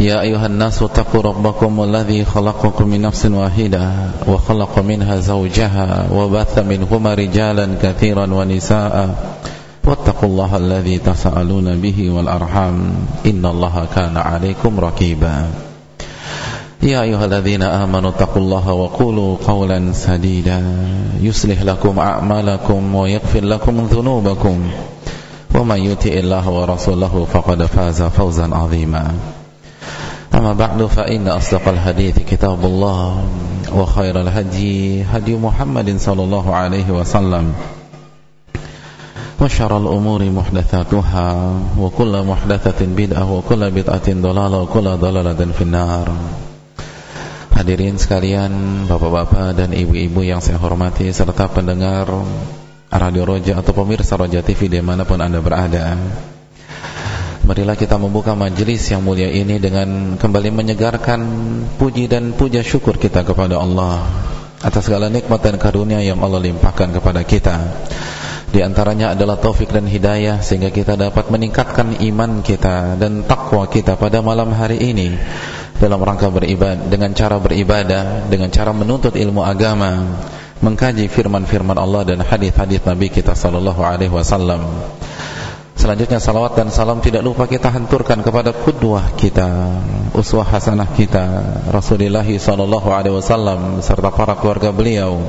يا أيها الناس اتقوا ربكم الذي خلقكم من نفس واحدة وخلق منها زوجها وبث منهما رجالا كثيرا ونساء واتقوا الله الذي تسألون به والأرحام إن الله كان عليكم ركيبا يا أيها الذين آمنوا اتقوا الله وقولوا قولا سديدا. يصلح لكم أعمالكم ويغفر لكم ذنوبكم. ومن يطع الله ورسوله فقد فاز فوزا عظيما. أما بعد فإن أصدق الحديث كتاب الله وخير الهدي هدي محمد صلى الله عليه وسلم وشر الأمور محدثاتها وكل محدثة بدعة وكل بدعة ضلالة وكل ضلالة في النار Hadirin sekalian, bapak-bapak dan ibu-ibu yang saya hormati serta pendengar Radio Roja atau pemirsa Roja TV dimanapun anda berada Marilah kita membuka majelis yang mulia ini dengan kembali menyegarkan puji dan puja syukur kita kepada Allah atas segala nikmat dan karunia yang Allah limpahkan kepada kita. Di antaranya adalah taufik dan hidayah sehingga kita dapat meningkatkan iman kita dan takwa kita pada malam hari ini dalam rangka beribadah dengan cara beribadah dengan cara menuntut ilmu agama mengkaji firman-firman Allah dan hadis-hadis Nabi kita sallallahu alaihi wasallam Selanjutnya salawat dan salam tidak lupa kita hanturkan kepada kudwah kita, uswah hasanah kita, Rasulullah sallallahu alaihi wasallam serta para keluarga beliau,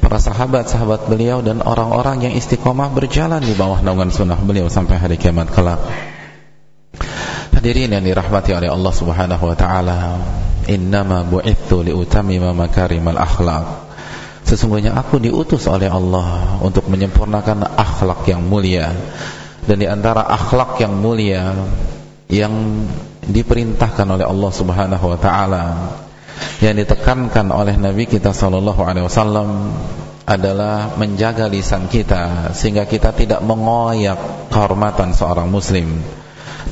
para sahabat-sahabat beliau dan orang-orang yang istiqomah berjalan di bawah naungan sunnah beliau sampai hari kiamat kelak. Hadirin yang dirahmati oleh Allah Subhanahu wa taala, innama bu'itsu liutammima makarimal akhlaq. Sesungguhnya aku diutus oleh Allah untuk menyempurnakan akhlak yang mulia dan di antara akhlak yang mulia yang diperintahkan oleh Allah Subhanahu wa taala yang ditekankan oleh Nabi kita sallallahu alaihi wasallam adalah menjaga lisan kita sehingga kita tidak mengoyak kehormatan seorang muslim.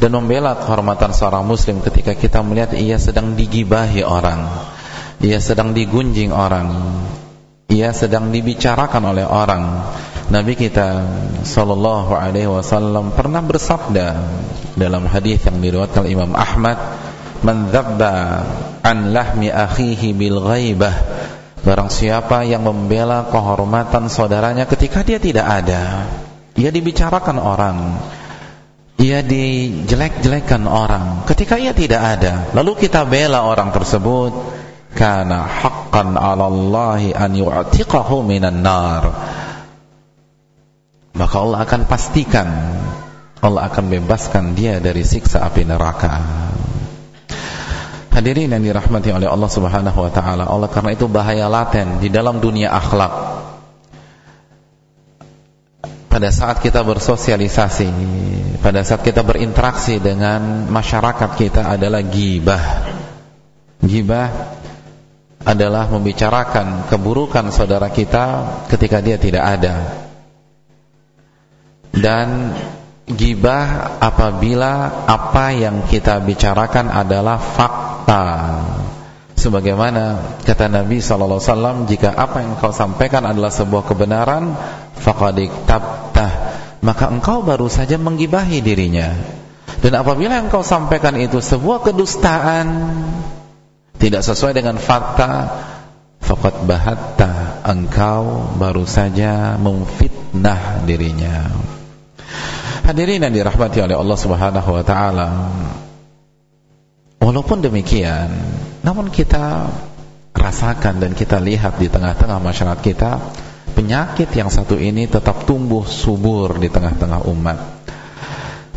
Dan membela kehormatan seorang muslim ketika kita melihat ia sedang digibahi orang ia sedang digunjing orang ia sedang dibicarakan oleh orang Nabi kita sallallahu alaihi wasallam pernah bersabda dalam hadis yang diriwayatkan Imam Ahmad, "Man dzabba an lahmi akhihi bil ghaibah." Barang siapa yang membela kehormatan saudaranya ketika dia tidak ada, ia dibicarakan orang, ia dijelek-jelekan orang ketika ia tidak ada, lalu kita bela orang tersebut, kana haqqan 'ala Allah an yu'tiqahu minan nar maka Allah akan pastikan Allah akan bebaskan dia dari siksa api neraka. Hadirin yang dirahmati oleh Allah subhanahu wa ta'ala Allah karena itu bahaya laten di dalam dunia akhlak. Pada saat kita bersosialisasi pada saat kita berinteraksi dengan masyarakat kita adalah gibah. Gibah adalah membicarakan keburukan saudara kita ketika dia tidak ada dan gibah apabila apa yang kita bicarakan adalah fakta. Sebagaimana kata Nabi sallallahu alaihi wasallam jika apa yang kau sampaikan adalah sebuah kebenaran faqad tabtah maka engkau baru saja menggibahi dirinya. Dan apabila yang kau sampaikan itu sebuah kedustaan tidak sesuai dengan fakta faqad bahatta engkau baru saja memfitnah dirinya Hadirin yang dirahmati oleh Allah Subhanahu wa taala. Walaupun demikian, namun kita rasakan dan kita lihat di tengah-tengah masyarakat kita penyakit yang satu ini tetap tumbuh subur di tengah-tengah umat.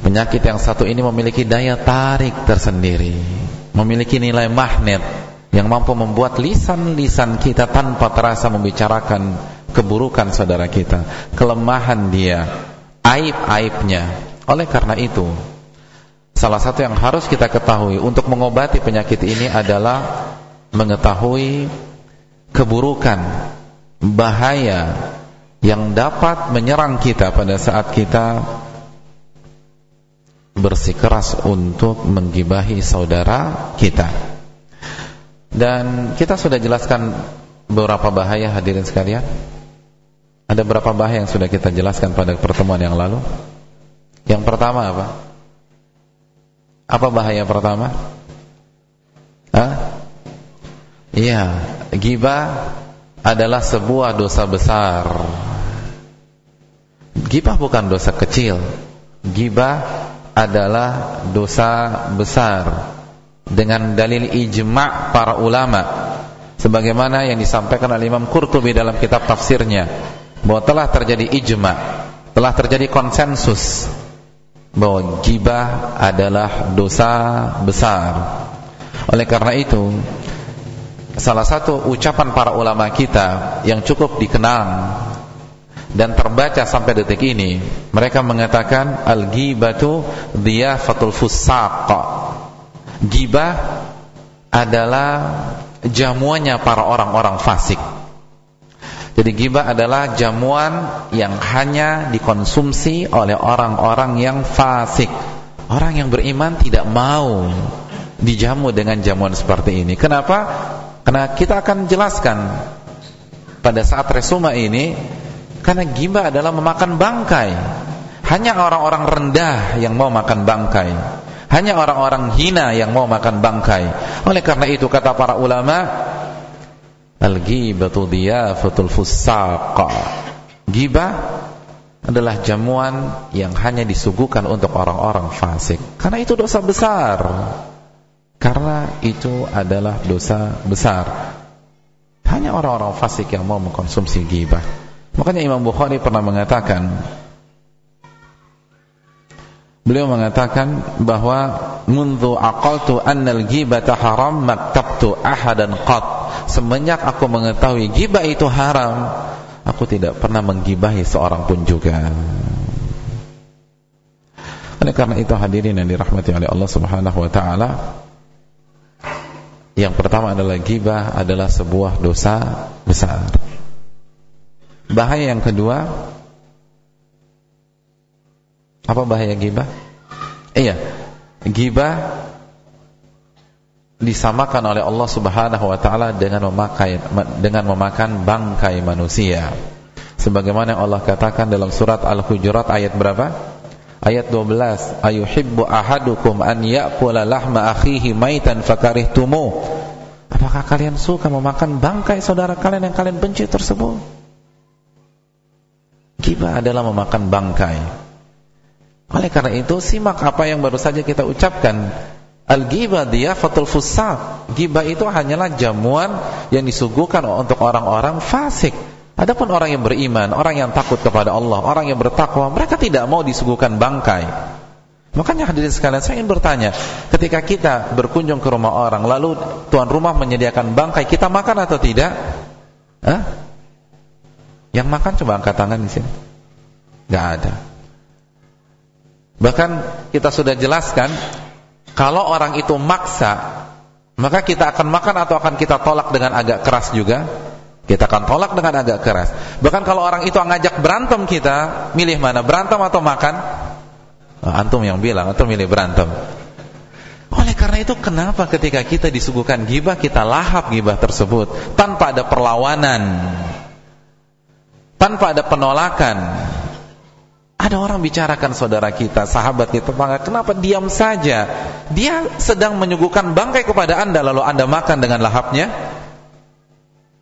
Penyakit yang satu ini memiliki daya tarik tersendiri, memiliki nilai magnet yang mampu membuat lisan-lisan kita tanpa terasa membicarakan keburukan saudara kita, kelemahan dia, aib-aibnya. Oleh karena itu, salah satu yang harus kita ketahui untuk mengobati penyakit ini adalah mengetahui keburukan bahaya yang dapat menyerang kita pada saat kita bersikeras untuk menggibahi saudara kita. Dan kita sudah jelaskan beberapa bahaya hadirin sekalian. Ada berapa bahaya yang sudah kita jelaskan pada pertemuan yang lalu? Yang pertama apa? Apa bahaya pertama? Hah? Iya, gibah adalah sebuah dosa besar. Gibah bukan dosa kecil. Gibah adalah dosa besar dengan dalil ijma' para ulama sebagaimana yang disampaikan oleh Imam Qurtubi dalam kitab tafsirnya bahwa telah terjadi ijma' telah terjadi konsensus bahwa gibah adalah dosa besar. Oleh karena itu salah satu ucapan para ulama kita yang cukup dikenang dan terbaca sampai detik ini mereka mengatakan al-ghibatu dhiyafatul fusaq gibah adalah jamuannya para orang-orang fasik jadi gibah adalah jamuan yang hanya dikonsumsi oleh orang-orang yang fasik orang yang beriman tidak mau dijamu dengan jamuan seperti ini kenapa? Karena kita akan jelaskan pada saat resuma ini karena gibah adalah memakan bangkai. Hanya orang-orang rendah yang mau makan bangkai. Hanya orang-orang hina yang mau makan bangkai. Oleh karena itu kata para ulama, al-ghibatu diyafatul fusaq. Gibah adalah jamuan yang hanya disuguhkan untuk orang-orang fasik. Karena itu dosa besar. Karena itu adalah dosa besar. Hanya orang-orang fasik yang mau mengkonsumsi ghibah. Makanya Imam Bukhari pernah mengatakan Beliau mengatakan bahwa mundu aqaltu annal ghibata haram maktabtu ahadan qat. Semenjak aku mengetahui ghibah itu haram, aku tidak pernah menggibahi seorang pun juga. Oleh karena itu hadirin yang dirahmati oleh Allah Subhanahu wa taala, yang pertama adalah gibah adalah sebuah dosa besar. Bahaya yang kedua apa bahaya gibah? Iya, gibah disamakan oleh Allah Subhanahu wa taala dengan memakai dengan memakan bangkai manusia. Sebagaimana Allah katakan dalam surat Al-Hujurat ayat berapa? Ayat 12, ayuhibbu ahadukum an ya'kula lahma akhihi maitan fakarihtumu. Apakah kalian suka memakan bangkai saudara kalian yang kalian benci tersebut? Gibah adalah memakan bangkai. Oleh karena itu, simak apa yang baru saja kita ucapkan. Al-ghibah fatul fusaq. Gibah itu hanyalah jamuan yang disuguhkan untuk orang-orang fasik. Adapun orang yang beriman, orang yang takut kepada Allah, orang yang bertakwa, mereka tidak mau disuguhkan bangkai. Makanya hadirin sekalian, saya ingin bertanya, ketika kita berkunjung ke rumah orang, lalu tuan rumah menyediakan bangkai, kita makan atau tidak? Hah? Yang makan coba angkat tangan di sini. Gak ada. Bahkan kita sudah jelaskan, kalau orang itu maksa, maka kita akan makan atau akan kita tolak dengan agak keras juga? Kita akan tolak dengan agak keras. Bahkan kalau orang itu ngajak berantem kita, milih mana? Berantem atau makan? Oh, antum yang bilang, atau milih berantem. Oleh karena itu kenapa ketika kita disuguhkan gibah kita lahap gibah tersebut tanpa ada perlawanan. Tanpa ada penolakan. Ada orang bicarakan saudara kita, sahabat kita, kenapa diam saja? Dia sedang menyuguhkan bangkai kepada Anda lalu Anda makan dengan lahapnya?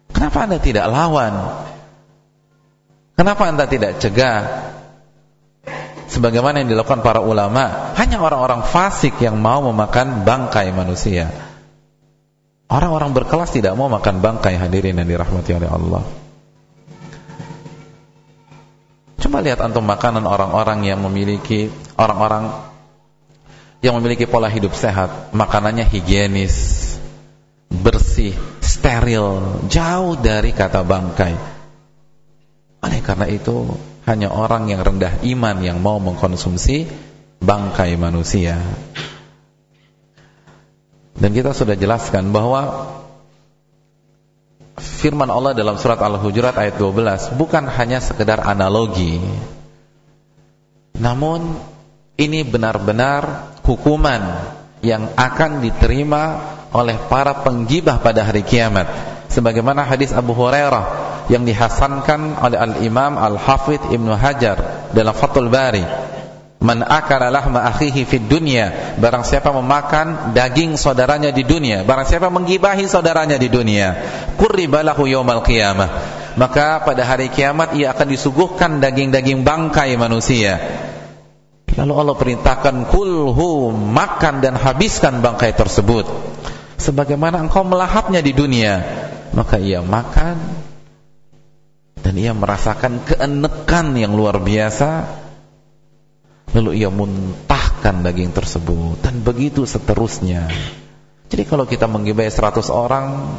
Kenapa Anda tidak lawan? Kenapa Anda tidak cegah? Sebagaimana yang dilakukan para ulama, hanya orang-orang fasik yang mau memakan bangkai manusia. Orang-orang berkelas tidak mau makan bangkai hadirin yang dirahmati oleh Allah. Coba lihat antum makanan orang-orang yang memiliki orang-orang yang memiliki pola hidup sehat, makanannya higienis, bersih, steril, jauh dari kata bangkai. Oleh karena itu, hanya orang yang rendah iman yang mau mengkonsumsi bangkai manusia. Dan kita sudah jelaskan bahwa firman Allah dalam surat Al-Hujurat ayat 12 bukan hanya sekedar analogi. Namun ini benar-benar hukuman yang akan diterima oleh para penggibah pada hari kiamat. Sebagaimana hadis Abu Hurairah yang dihasankan oleh Al-Imam Al-Hafidh Ibnu Hajar dalam Fathul Bari Man akala lahma akhihi fid dunya. Barang siapa memakan daging saudaranya di dunia Barang siapa menggibahi saudaranya di dunia Kurribalahu yawmal qiyamah. Maka pada hari kiamat ia akan disuguhkan daging-daging bangkai manusia. Lalu Allah perintahkan Kulhu makan dan habiskan bangkai tersebut. Sebagaimana engkau melahapnya di dunia Maka ia makan. Dan ia merasakan keenekan yang luar biasa Lalu ia muntahkan daging tersebut. Dan begitu seterusnya. Jadi kalau kita menggibai 100 orang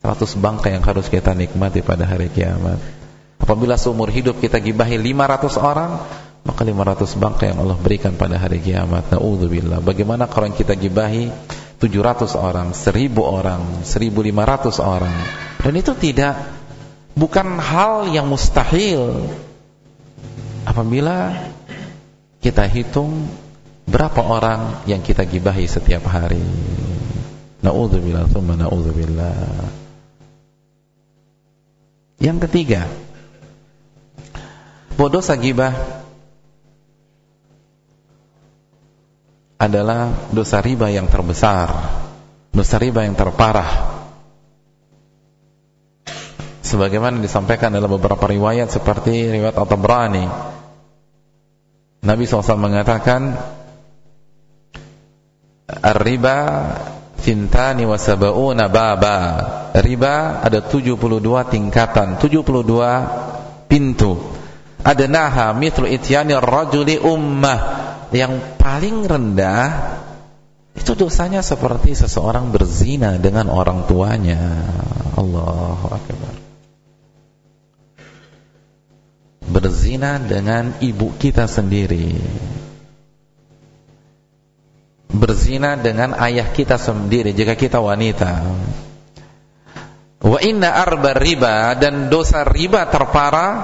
100 bangkai yang harus kita nikmati pada hari kiamat. Apabila seumur hidup kita gibahi 500 orang Maka 500 bangkai yang Allah berikan pada hari kiamat. Na'udzubillah. Bagaimana kalau kita gibahi 700 orang 1000 orang 1500 orang? Dan itu tidak Bukan hal yang mustahil. Apabila kita hitung berapa orang yang kita gibahi setiap hari. Nauzubillah, tsumma nauzubillah. Yang ketiga, bahwa dosa gibah adalah dosa riba yang terbesar, dosa riba yang terparah. Sebagaimana disampaikan dalam beberapa riwayat seperti riwayat At-Tabrani Nabi SAW mengatakan Ar-riba Cintani wa sab'una baba. Riba ada 72 tingkatan 72 pintu. Ada naha mitru ityani rajuli ummah. Yang paling rendah Itu dosanya seperti seseorang berzina dengan orang tuanya. Allahu Akbar berzina dengan ibu kita sendiri. Berzina dengan ayah kita sendiri jika kita wanita. Wa inna arba riba dan dosa riba terparah.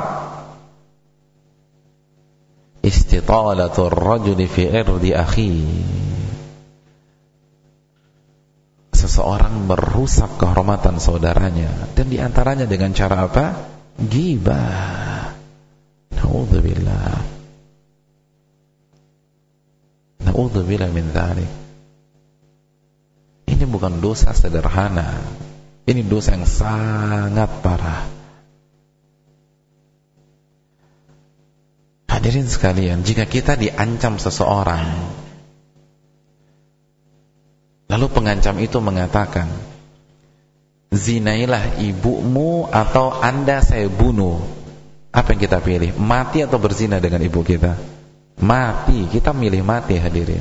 Istitalatul rajuli fi irdi akhi. Seseorang merusak kehormatan saudaranya. Dan di antaranya dengan cara apa? gibah Na'udzubillah Na'udzubillah min dhalik. Ini bukan dosa sederhana. Ini dosa yang sangat parah. Hadirin sekalian Jika kita diancam seseorang Lalu pengancam itu mengatakan Zinailah ibumu atau anda saya bunuh apa yang kita pilih? Mati atau berzina dengan ibu kita? Mati, kita milih mati hadirin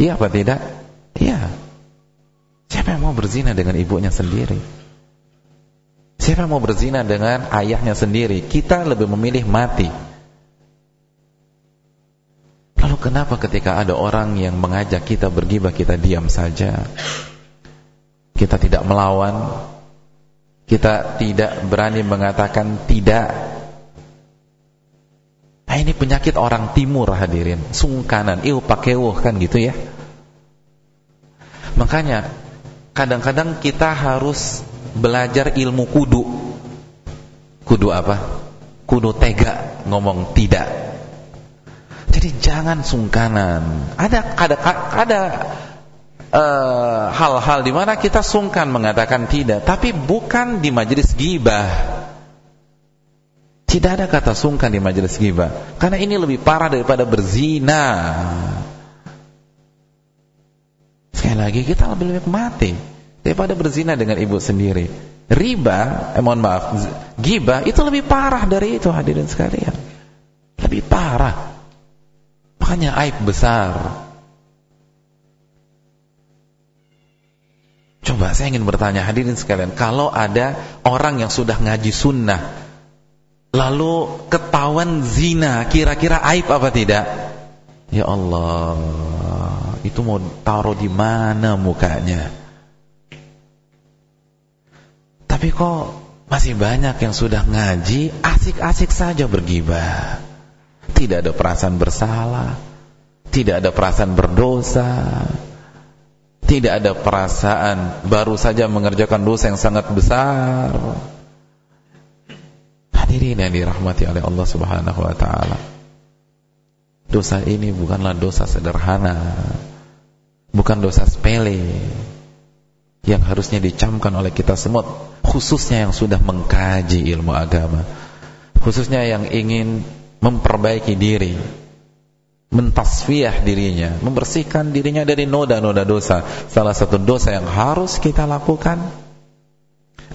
Iya apa tidak? Iya Siapa yang mau berzina dengan ibunya sendiri? Siapa yang mau berzina dengan ayahnya sendiri? Kita lebih memilih mati Lalu kenapa ketika ada orang yang mengajak kita bergibah kita diam saja? Kita tidak melawan Kita tidak berani mengatakan tidak Nah ini penyakit orang timur hadirin. Sungkanan, iu pakewuh kan gitu ya. Makanya Kadang-kadang kita harus Belajar ilmu kudu. Kudu apa? Kudu tega Ngomong tidak. Jadi jangan sungkanan. Ada ada ada eh, hal-hal uh, di mana kita sungkan mengatakan tidak, tapi bukan di majelis gibah. Tidak ada kata sungkan di majelis ghibah karena ini lebih parah daripada berzina. Sekali lagi kita lebih lebih mati daripada berzina dengan ibu sendiri. Riba, eh, mohon maaf, ghibah itu lebih parah dari itu hadirin sekalian. Lebih parah. Makanya aib besar. Coba saya ingin bertanya hadirin sekalian, kalau ada orang yang sudah ngaji sunnah Lalu ketahuan zina, kira-kira aib apa tidak? Ya Allah, itu mau taruh di mana mukanya? Tapi kok masih banyak yang sudah ngaji asik-asik saja bergibah. Tidak ada perasaan bersalah, tidak ada perasaan berdosa, tidak ada perasaan baru saja mengerjakan dosa yang sangat besar. Hadirin yang dirahmati oleh Allah Subhanahu wa taala. Dosa ini bukanlah dosa sederhana. Bukan dosa sepele yang harusnya dicamkan oleh kita semua, khususnya yang sudah mengkaji ilmu agama. Khususnya yang ingin memperbaiki diri, mentasfiyah dirinya, membersihkan dirinya dari noda-noda dosa. Salah satu dosa yang harus kita lakukan,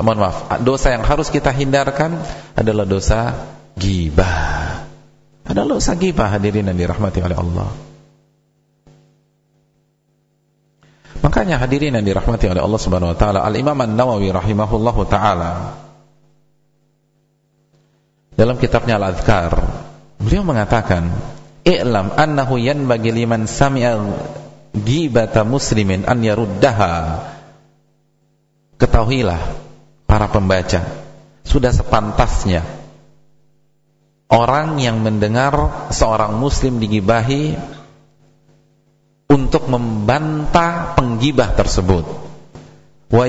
mohon maaf, dosa yang harus kita hindarkan adalah dosa gibah. Adalah dosa gibah hadirin yang dirahmati oleh Allah. Makanya hadirin yang dirahmati oleh Allah Subhanahu wa taala, Al-Imam An-Nawawi rahimahullahu taala dalam kitabnya Al-Adhkar, beliau mengatakan i'lam annahu yanbaghi liman sami'a ghibata muslimin an yaruddaha ketahuilah para pembaca. Sudah sepantasnya. Orang yang mendengar seorang muslim digibahi untuk membantah penggibah tersebut. Wa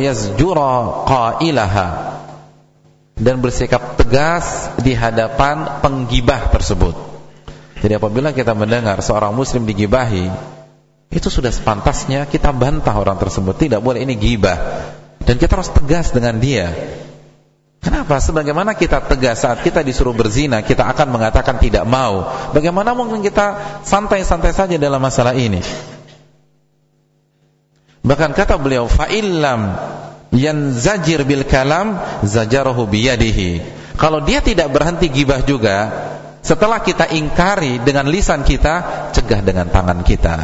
dan bersikap tegas di hadapan penggibah tersebut. Jadi apabila kita mendengar seorang muslim digibahi, itu sudah sepantasnya kita bantah orang tersebut. Tidak boleh ini gibah. Dan kita harus tegas dengan dia. Kenapa? Sebagaimana kita tegas saat kita disuruh berzina, kita akan mengatakan tidak mau. Bagaimana mungkin kita santai-santai saja dalam masalah ini? Bahkan kata beliau, fa'illam yanzajir bil kalam zajarahu biyadihi. Kalau dia tidak berhenti gibah juga, setelah kita ingkari dengan lisan kita, cegah dengan tangan kita.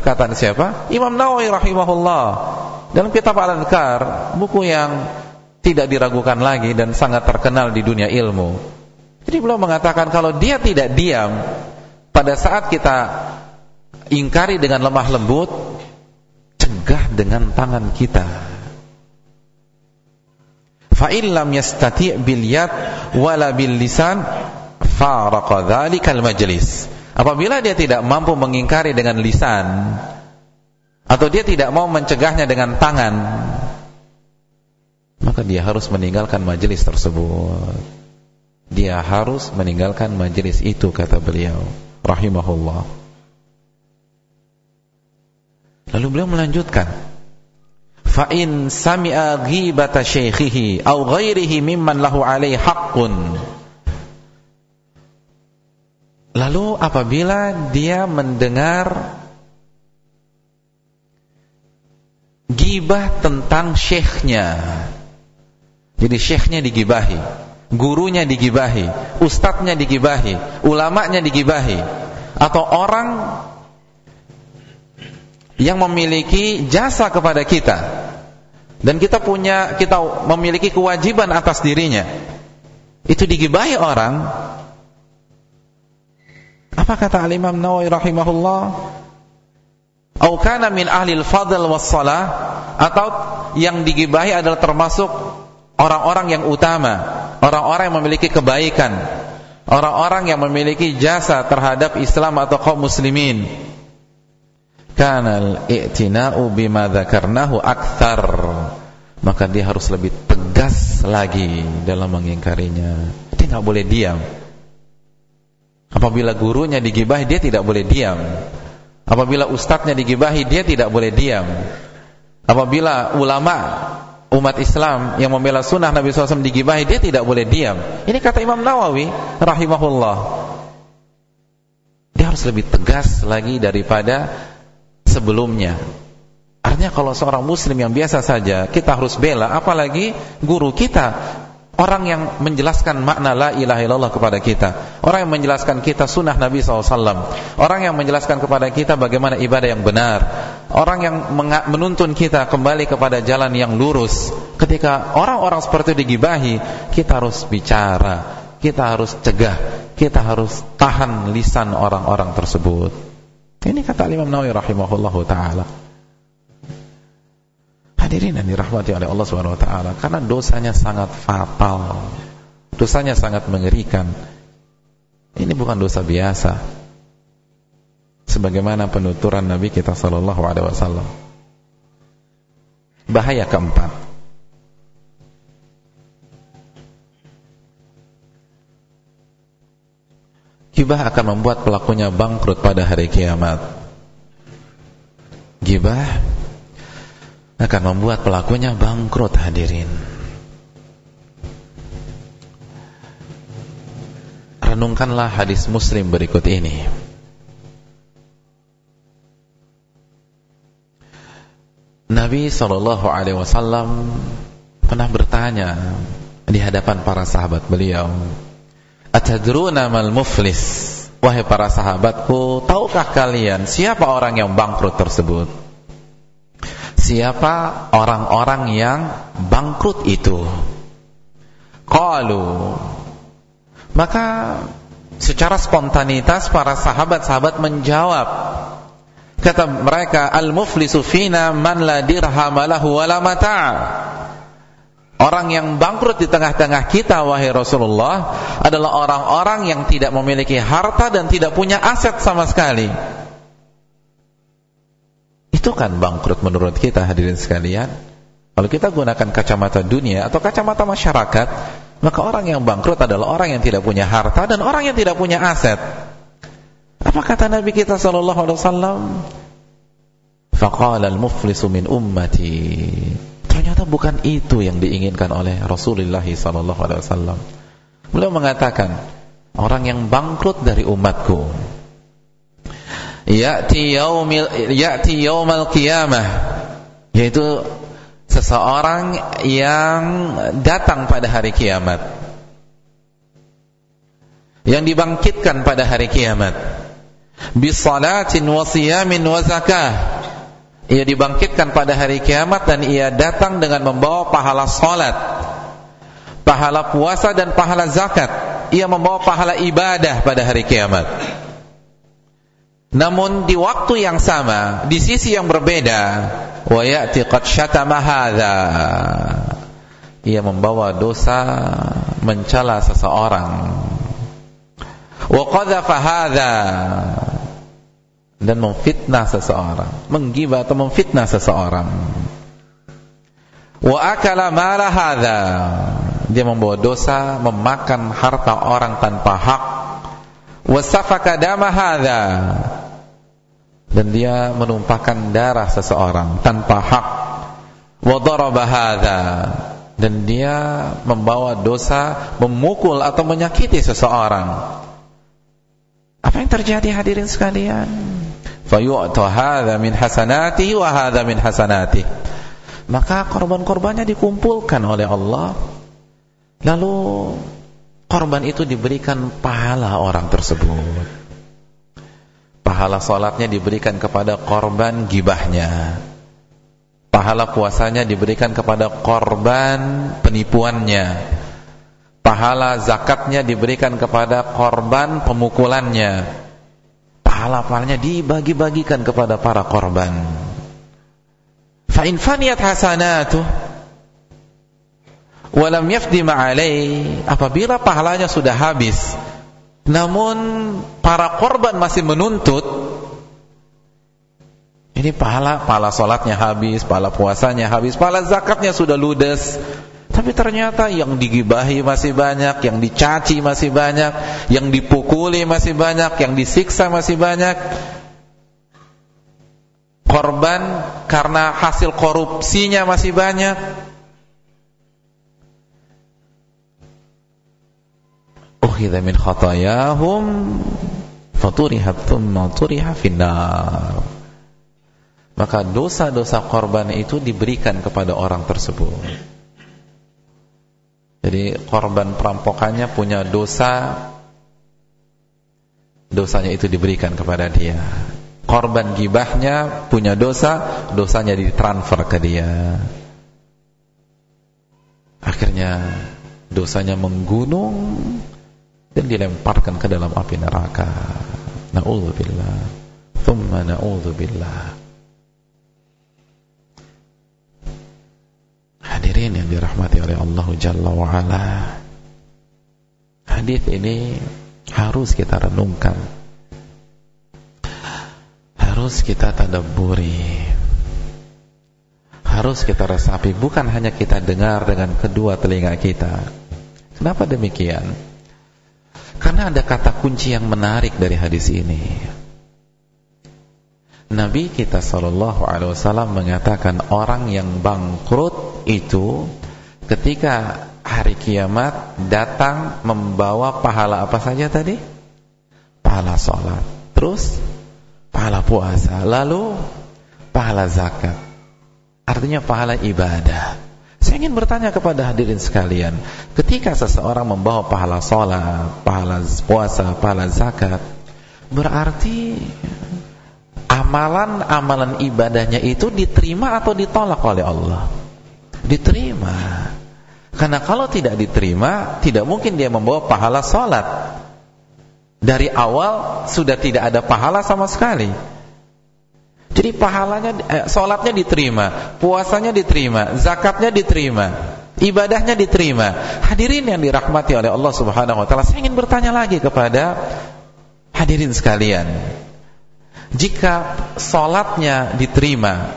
Perkataan siapa? Imam Nawawi rahimahullah. Dalam kitab Al-Adhkar, buku yang tidak diragukan lagi dan sangat terkenal di dunia ilmu. Jadi beliau mengatakan kalau dia tidak diam pada saat kita ingkari dengan lemah lembut, cegah dengan tangan kita fa illam yastati' bil yad wala bil lisan faraqa majlis apabila dia tidak mampu mengingkari dengan lisan atau dia tidak mau mencegahnya dengan tangan maka dia harus meninggalkan majelis tersebut. Dia harus meninggalkan majelis itu kata beliau rahimahullah. Lalu beliau melanjutkan fa in sami'a ghibata syaikhihi aw ghairihi mimman lahu alaihi haqqun lalu apabila dia mendengar gibah tentang syekhnya jadi syekhnya digibahi gurunya digibahi ustadznya digibahi ulamanya digibahi atau orang yang memiliki jasa kepada kita dan kita punya kita memiliki kewajiban atas dirinya itu digibahi orang apa kata al-Imam Nawawi rahimahullah? Au kana min ahli al-fadl was salah atau yang digibahi adalah termasuk orang-orang yang utama orang-orang yang memiliki kebaikan orang-orang yang memiliki jasa terhadap Islam atau kaum muslimin. Kanal i'tina'u bima dzakarnahu akthar maka dia harus lebih tegas lagi dalam mengingkarinya. Dia nggak boleh diam apabila gurunya digibahi dia tidak boleh diam. Apabila ustadznya digibahi dia tidak boleh diam. Apabila ulama umat Islam yang membela sunnah Nabi SAW digibahi dia tidak boleh diam. Ini kata Imam Nawawi rahimahullah. Dia harus lebih tegas lagi daripada sebelumnya. Artinya kalau seorang muslim yang biasa saja kita harus bela, apalagi guru kita, orang yang menjelaskan makna la ilaha illallah kepada kita, orang yang menjelaskan kita sunnah Nabi SAW, orang yang menjelaskan kepada kita bagaimana ibadah yang benar, orang yang menuntun kita kembali kepada jalan yang lurus. Ketika orang-orang seperti digibahi, kita harus bicara, kita harus cegah, kita harus tahan lisan orang-orang tersebut. Ini kata Imam Nawawi rahimahullah taala. Hadirin yang dirahmati oleh Allah taala karena dosanya sangat fatal. Dosanya sangat mengerikan. Ini bukan dosa biasa. Sebagaimana penuturan Nabi kita sallallahu alaihi wasallam. Bahaya keempat. Gibah akan membuat pelakunya bangkrut pada hari kiamat. Gibah akan membuat pelakunya bangkrut hadirin. Renungkanlah hadis Muslim berikut ini. Nabi Shallallahu Alaihi Wasallam pernah bertanya di hadapan para sahabat beliau, "Atadruna mal muflis?" Wahai para sahabatku, tahukah kalian siapa orang yang bangkrut tersebut? siapa orang-orang yang bangkrut itu qalu maka secara spontanitas para sahabat-sahabat menjawab kata mereka al-muflisu fina man la dirham lahu mata' Orang yang bangkrut di tengah-tengah kita wahai Rasulullah adalah orang-orang yang tidak memiliki harta dan tidak punya aset sama sekali. Itu kan bangkrut menurut kita hadirin sekalian. Kalau kita gunakan kacamata dunia atau kacamata masyarakat, maka orang yang bangkrut adalah orang yang tidak punya harta dan orang yang tidak punya aset. Apa kata Nabi kita sallallahu alaihi wasallam? Faqala al-muflisu min ummati. Ternyata bukan itu yang diinginkan oleh Rasulullah sallallahu alaihi wasallam. Beliau mengatakan, orang yang bangkrut dari umatku ya'ti yaumil ya'ti yaumal qiyamah yaitu seseorang yang datang pada hari kiamat. Yang dibangkitkan pada hari kiamat. Bisalatin wa siyamin wa zakah. Ia dibangkitkan pada hari kiamat dan ia datang dengan membawa pahala salat pahala puasa dan pahala zakat. Ia membawa pahala ibadah pada hari kiamat namun di waktu yang sama, di sisi yang berbeda, wa ya'ti qad syatama hadza. Ia membawa dosa mencela seseorang. Wa qadhafa hadza dan memfitnah seseorang, menggibah atau memfitnah seseorang. Wa akala mala hadza. Dia membawa dosa memakan harta orang tanpa hak wasafaka dama hadza dan dia menumpahkan darah seseorang tanpa hak. Wa daraba hadza dan dia membawa dosa memukul atau menyakiti seseorang. Apa yang terjadi hadirin sekalian? Fayu'ta hadza min hasanati wa hadza min hasanati. Maka korban-korbannya dikumpulkan oleh Allah. Lalu korban itu diberikan pahala orang tersebut. Pahala salatnya diberikan kepada korban gibahnya. Pahala puasanya diberikan kepada korban penipuannya. Pahala zakatnya diberikan kepada korban pemukulannya. Pahala-pahalanya dibagi-bagikan kepada para korban. Faniyat hasanatuh walam yafdi ma'alai. Apabila pahalanya sudah habis namun para korban masih menuntut ini pahala pahala solatnya habis pahala puasanya habis pahala zakatnya sudah ludes. Tapi ternyata yang digibahi masih banyak yang dicaci masih banyak yang dipukuli masih banyak yang disiksa masih banyak. Korban karena hasil korupsinya masih banyak ukhidha min khatayahum faturihat thumma turiha finnar. Maka dosa-dosa korban itu diberikan kepada orang tersebut. Jadi korban perampokannya punya dosa dosanya itu diberikan kepada dia. Korban gibahnya punya dosa dosanya ditransfer ke dia. Akhirnya dosanya menggunung dan dilemparkan ke dalam api neraka. Na'udzubillah. Thumma na'udzubillah. dirahmati oleh Allah Jalla wa'ala Hadis ini harus kita renungkan Harus kita tadaburi Harus kita resapi Bukan hanya kita dengar dengan kedua telinga kita Kenapa demikian? Karena ada kata kunci yang menarik dari hadis ini Nabi kita sallallahu alaihi wasallam mengatakan orang yang bangkrut itu ketika hari kiamat datang membawa pahala apa saja tadi? Pahala salat, terus pahala puasa, lalu pahala zakat. Artinya pahala ibadah. Saya ingin bertanya kepada hadirin sekalian, ketika seseorang membawa pahala salat, pahala puasa, pahala zakat, berarti amalan-amalan ibadahnya itu diterima atau ditolak oleh Allah? Diterima. Karena kalau tidak diterima, tidak mungkin dia membawa pahala salat. Dari awal sudah tidak ada pahala sama sekali. Jadi pahalanya eh, salatnya diterima, puasanya diterima, zakatnya diterima, ibadahnya diterima. Hadirin yang dirahmati oleh Allah Subhanahu wa taala, saya ingin bertanya lagi kepada hadirin sekalian jika sholatnya diterima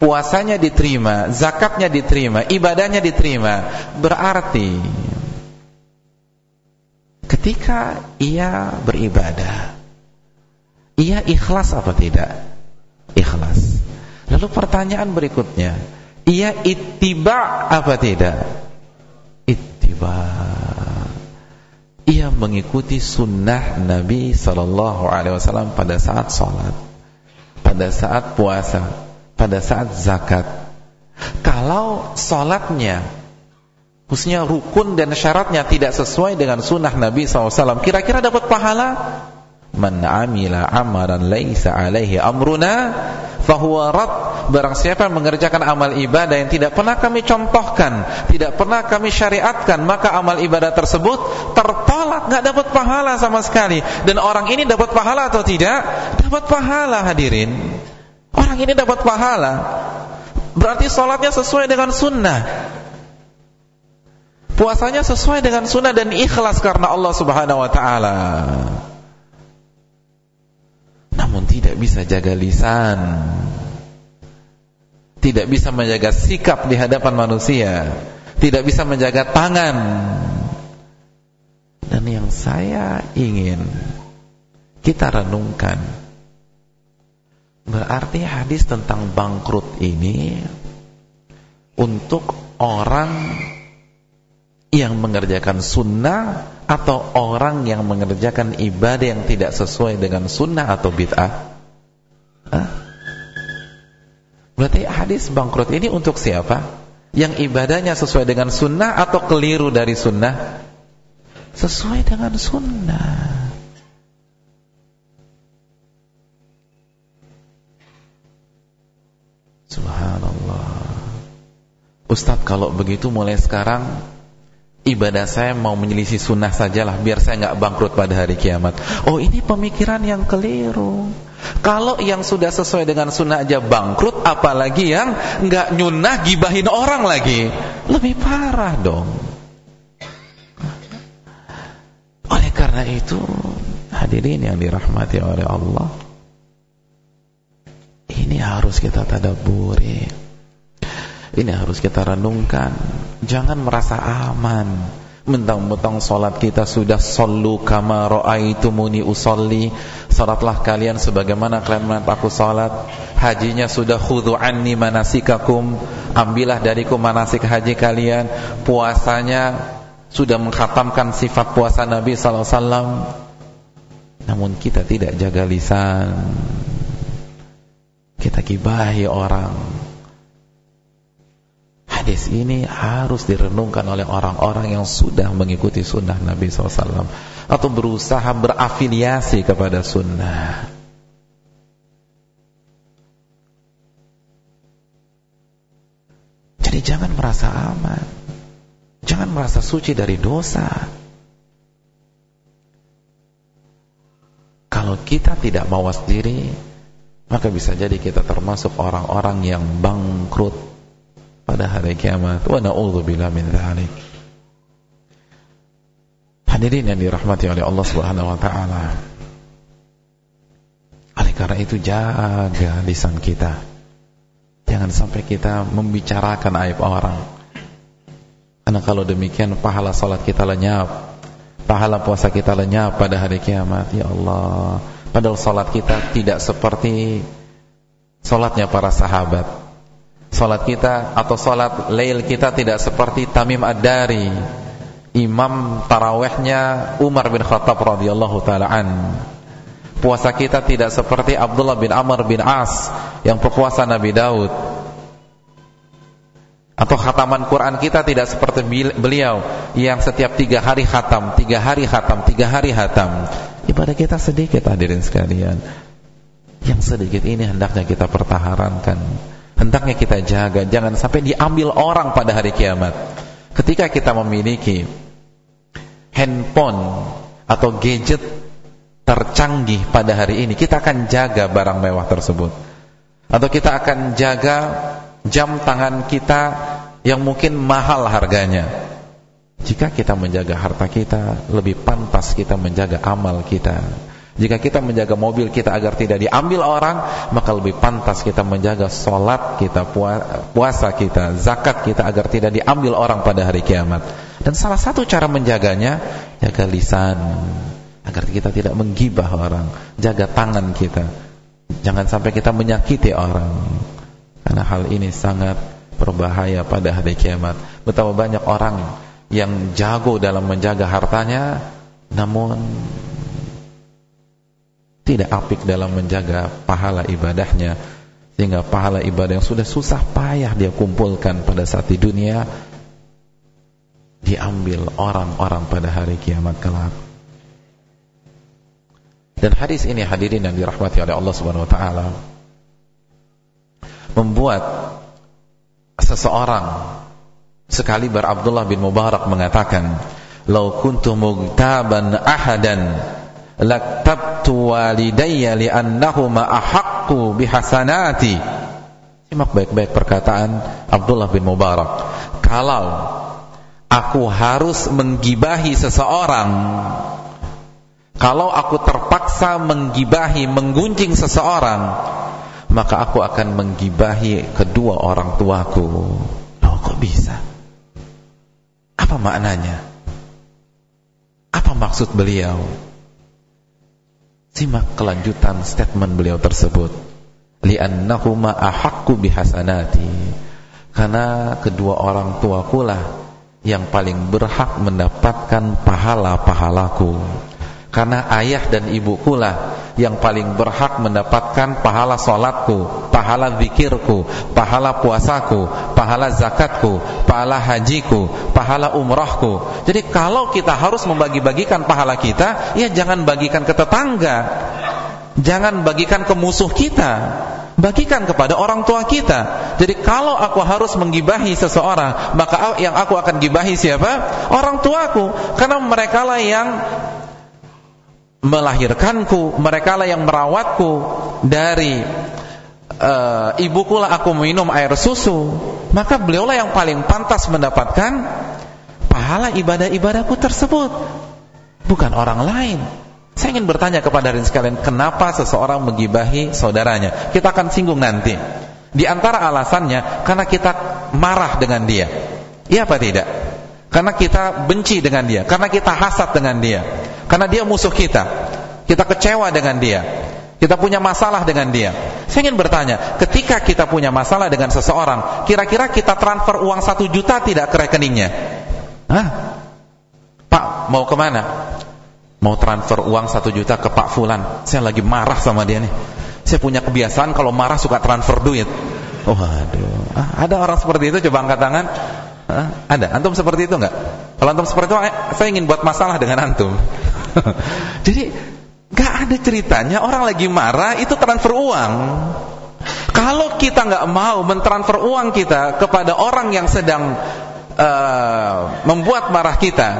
puasanya diterima zakatnya diterima ibadahnya diterima berarti ketika ia beribadah ia ikhlas apa tidak ikhlas lalu pertanyaan berikutnya ia ittiba apa tidak ittiba ia mengikuti sunnah Nabi Sallallahu Alaihi Wasallam pada saat sholat, pada saat puasa, pada saat zakat. Kalau sholatnya, khususnya rukun dan syaratnya tidak sesuai dengan sunnah Nabi SAW, kira-kira dapat pahala? Man amila amaran laisa alaihi amruna fahuwa rad. Barang siapa mengerjakan amal ibadah yang tidak pernah kami contohkan tidak pernah kami syariatkan maka amal ibadah tersebut tertolak nggak dapat pahala sama sekali. Dan orang ini dapat pahala atau tidak? Dapat pahala hadirin. Orang ini dapat pahala. Berarti sholatnya sesuai dengan sunnah. Puasanya sesuai dengan sunnah dan ikhlas karena Allah subhanahu wa ta'ala namun tidak bisa jaga lisan. Tidak bisa menjaga sikap di hadapan manusia. Tidak bisa menjaga tangan. Dan yang saya ingin kita renungkan berarti hadis tentang bangkrut ini untuk orang yang mengerjakan sunnah atau orang yang mengerjakan ibadah yang tidak sesuai dengan sunnah atau bid'ah? Berarti hadis bangkrut ini untuk siapa? Yang ibadahnya sesuai dengan sunnah atau keliru dari sunnah? Sesuai dengan sunnah. Subhanallah. Ustadz kalau begitu mulai sekarang ibadah saya mau menyelisih sunnah sajalah biar saya nggak bangkrut pada hari kiamat. Oh ini pemikiran yang keliru. Kalau yang sudah sesuai dengan sunnah aja bangkrut, apalagi yang nggak nyunah gibahin orang lagi, lebih parah dong. Oleh karena itu, hadirin yang dirahmati oleh Allah, ini harus kita tadaburi. Ini harus kita renungkan. Jangan merasa aman. Mentang-mentang solat kita sudah sallu kama ra'aitumuni usolli. Salatlah kalian sebagaimana kalian melihat aku salat. Hajinya sudah khudhu anni manasikakum. Ambillah dariku manasik haji kalian. Puasanya sudah mengkhatamkan sifat puasa Nabi wasallam. Namun kita tidak jaga lisan. Kita kibahi orang Hadis ini harus direnungkan oleh orang-orang yang sudah mengikuti sunnah Nabi SAW Atau berusaha berafiliasi kepada sunnah. Jadi jangan merasa aman. Jangan merasa suci dari dosa. Kalau kita tidak mawas diri Maka bisa jadi kita termasuk orang-orang yang bangkrut pada hari kiamat. Wa na'udzubillah min dzalik. Hadirin yang dirahmati oleh Allah Subhanahu wa taala. Oleh karena itu jaga lisan kita. Jangan sampai kita membicarakan aib orang. Karena kalau demikian pahala salat kita lenyap, pahala puasa kita lenyap pada hari kiamat. Ya Allah, padahal salat kita tidak seperti salatnya para sahabat. Salat kita atau salat lail kita tidak seperti Tamim Ad-Dari. Imam tarawehnya Umar bin Khattab radhiyallahu taala an. Puasa kita tidak seperti Abdullah bin Amr bin As yang berpuasa Nabi Daud. Atau khataman Quran kita tidak seperti beliau yang setiap tiga hari khatam, tiga hari khatam, tiga hari khatam. Ibadah kita sedikit hadirin sekalian. Yang sedikit ini hendaknya kita pertahankan. Hendaknya kita jaga, jangan sampai diambil orang pada hari kiamat. Ketika kita memiliki handphone atau gadget tercanggih pada hari ini, kita akan jaga barang mewah tersebut. Atau kita akan jaga jam tangan kita yang mungkin mahal harganya. Jika kita menjaga harta kita, lebih pantas kita menjaga amal kita. Jika kita menjaga mobil kita agar tidak diambil orang, maka lebih pantas kita menjaga solat kita, puasa kita, zakat kita agar tidak diambil orang pada hari kiamat. Dan salah satu cara menjaganya, jaga lisan, agar kita tidak menggibah orang, jaga tangan kita. Jangan sampai kita menyakiti orang. Karena hal ini sangat berbahaya pada hari kiamat. Betapa banyak orang yang jago dalam menjaga hartanya namun tidak apik dalam menjaga pahala ibadahnya sehingga pahala ibadah yang sudah susah payah dia kumpulkan pada saat di dunia diambil orang-orang pada hari kiamat kelak. Dan hadis ini hadirin yang dirahmati oleh Allah Subhanahu wa taala membuat seseorang sekali ber Abdullah bin Mubarak mengatakan, "Lau kuntu mugtaban ahadan laktabtu walidayya li'annahuma bihasanati." Simak baik-baik perkataan Abdullah bin Mubarak. Kalau aku harus menggibahi seseorang kalau aku terpaksa menggibahi, menggunjing seseorang, maka aku akan menggibahi kedua orang tuaku. Loh, kok bisa? Apa maknanya? Apa maksud beliau? Simak kelanjutan statement beliau tersebut. Li'annahuma ahaqqu bihasanati. Karena kedua orang tuaku lah yang paling berhak mendapatkan pahala-pahalaku karena ayah dan ibuku lah yang paling berhak mendapatkan pahala solatku, pahala zikirku, pahala puasaku, pahala zakatku, pahala hajiku, pahala umrahku. Jadi kalau kita harus membagi-bagikan pahala kita, ya jangan bagikan ke tetangga, jangan bagikan ke musuh kita, bagikan kepada orang tua kita. Jadi kalau aku harus menggibahi seseorang, maka yang aku akan gibahi siapa? Orang tuaku, karena mereka lah yang melahirkanku, mereka lah yang merawatku dari uh, ibuku lah aku minum air susu, maka beliaulah yang paling pantas mendapatkan pahala ibadah-ibadahku tersebut, bukan orang lain. Saya ingin bertanya kepada kalian sekalian, kenapa seseorang menggibahi saudaranya? Kita akan singgung nanti. Di antara alasannya, karena kita marah dengan dia. Iya apa tidak? Karena kita benci dengan dia, karena kita hasad dengan dia. Karena dia musuh kita. Kita kecewa dengan dia. Kita punya masalah dengan dia. Saya ingin bertanya, ketika kita punya masalah dengan seseorang, kira-kira kita transfer uang satu juta tidak ke rekeningnya? Hah? Pak, mau ke mana? Mau transfer uang satu juta ke Pak Fulan. Saya lagi marah sama dia nih. Saya punya kebiasaan kalau marah suka transfer duit. Oh aduh, ah, ada orang seperti itu coba angkat tangan. Ah, ada. Antum seperti itu enggak? Kalau antum seperti itu, eh, saya ingin buat masalah dengan antum. Jadi gak ada ceritanya orang lagi marah itu transfer uang. Kalau kita nggak mau mentransfer uang kita kepada orang yang sedang uh, membuat marah kita,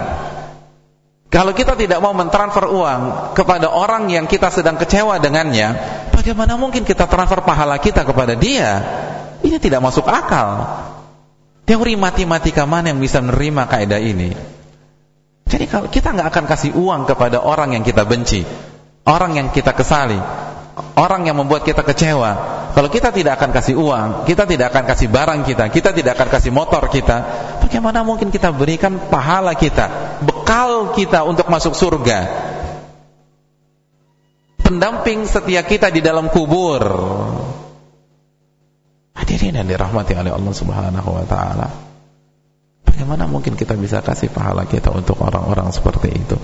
kalau kita tidak mau mentransfer uang kepada orang yang kita sedang kecewa dengannya, bagaimana mungkin kita transfer pahala kita kepada dia? Ini tidak masuk akal. Teori matematika mana yang bisa menerima kaidah ini? Jadi kalau kita nggak akan kasih uang kepada orang yang kita benci, orang yang kita kesali, orang yang membuat kita kecewa. Kalau kita tidak akan kasih uang, kita tidak akan kasih barang kita, kita tidak akan kasih motor kita, bagaimana mungkin kita berikan pahala kita, bekal kita untuk masuk surga? Pendamping setia kita di dalam kubur. Hadirin yang dirahmati oleh Allah Subhanahu wa taala. Bagaimana mungkin kita bisa kasih pahala kita untuk orang-orang seperti itu?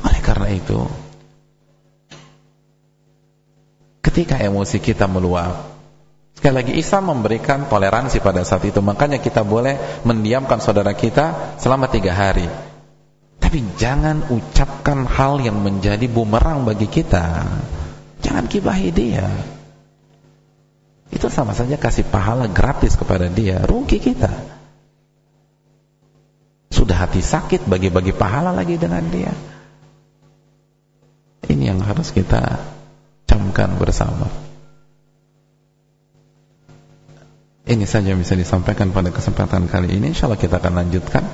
Oleh karena itu, ketika emosi kita meluap, sekali lagi Islam memberikan toleransi pada saat itu, makanya kita boleh mendiamkan saudara kita selama tiga hari. Tapi jangan ucapkan hal yang menjadi bumerang bagi kita. Jangan kibahi dia. Itu sama saja kasih pahala gratis kepada dia, rugi kita. Sudah hati sakit bagi-bagi pahala lagi dengan dia. Ini yang harus kita camkan bersama. Ini saja bisa disampaikan pada kesempatan kali ini. Insyaallah kita akan lanjutkan.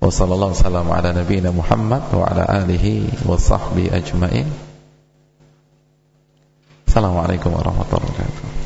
Wassalamualaikum warahmatullahi Muhammad wa ala alihi wa sahbihi ajmain. Assalamualaikum warahmatullahi wabarakatuh.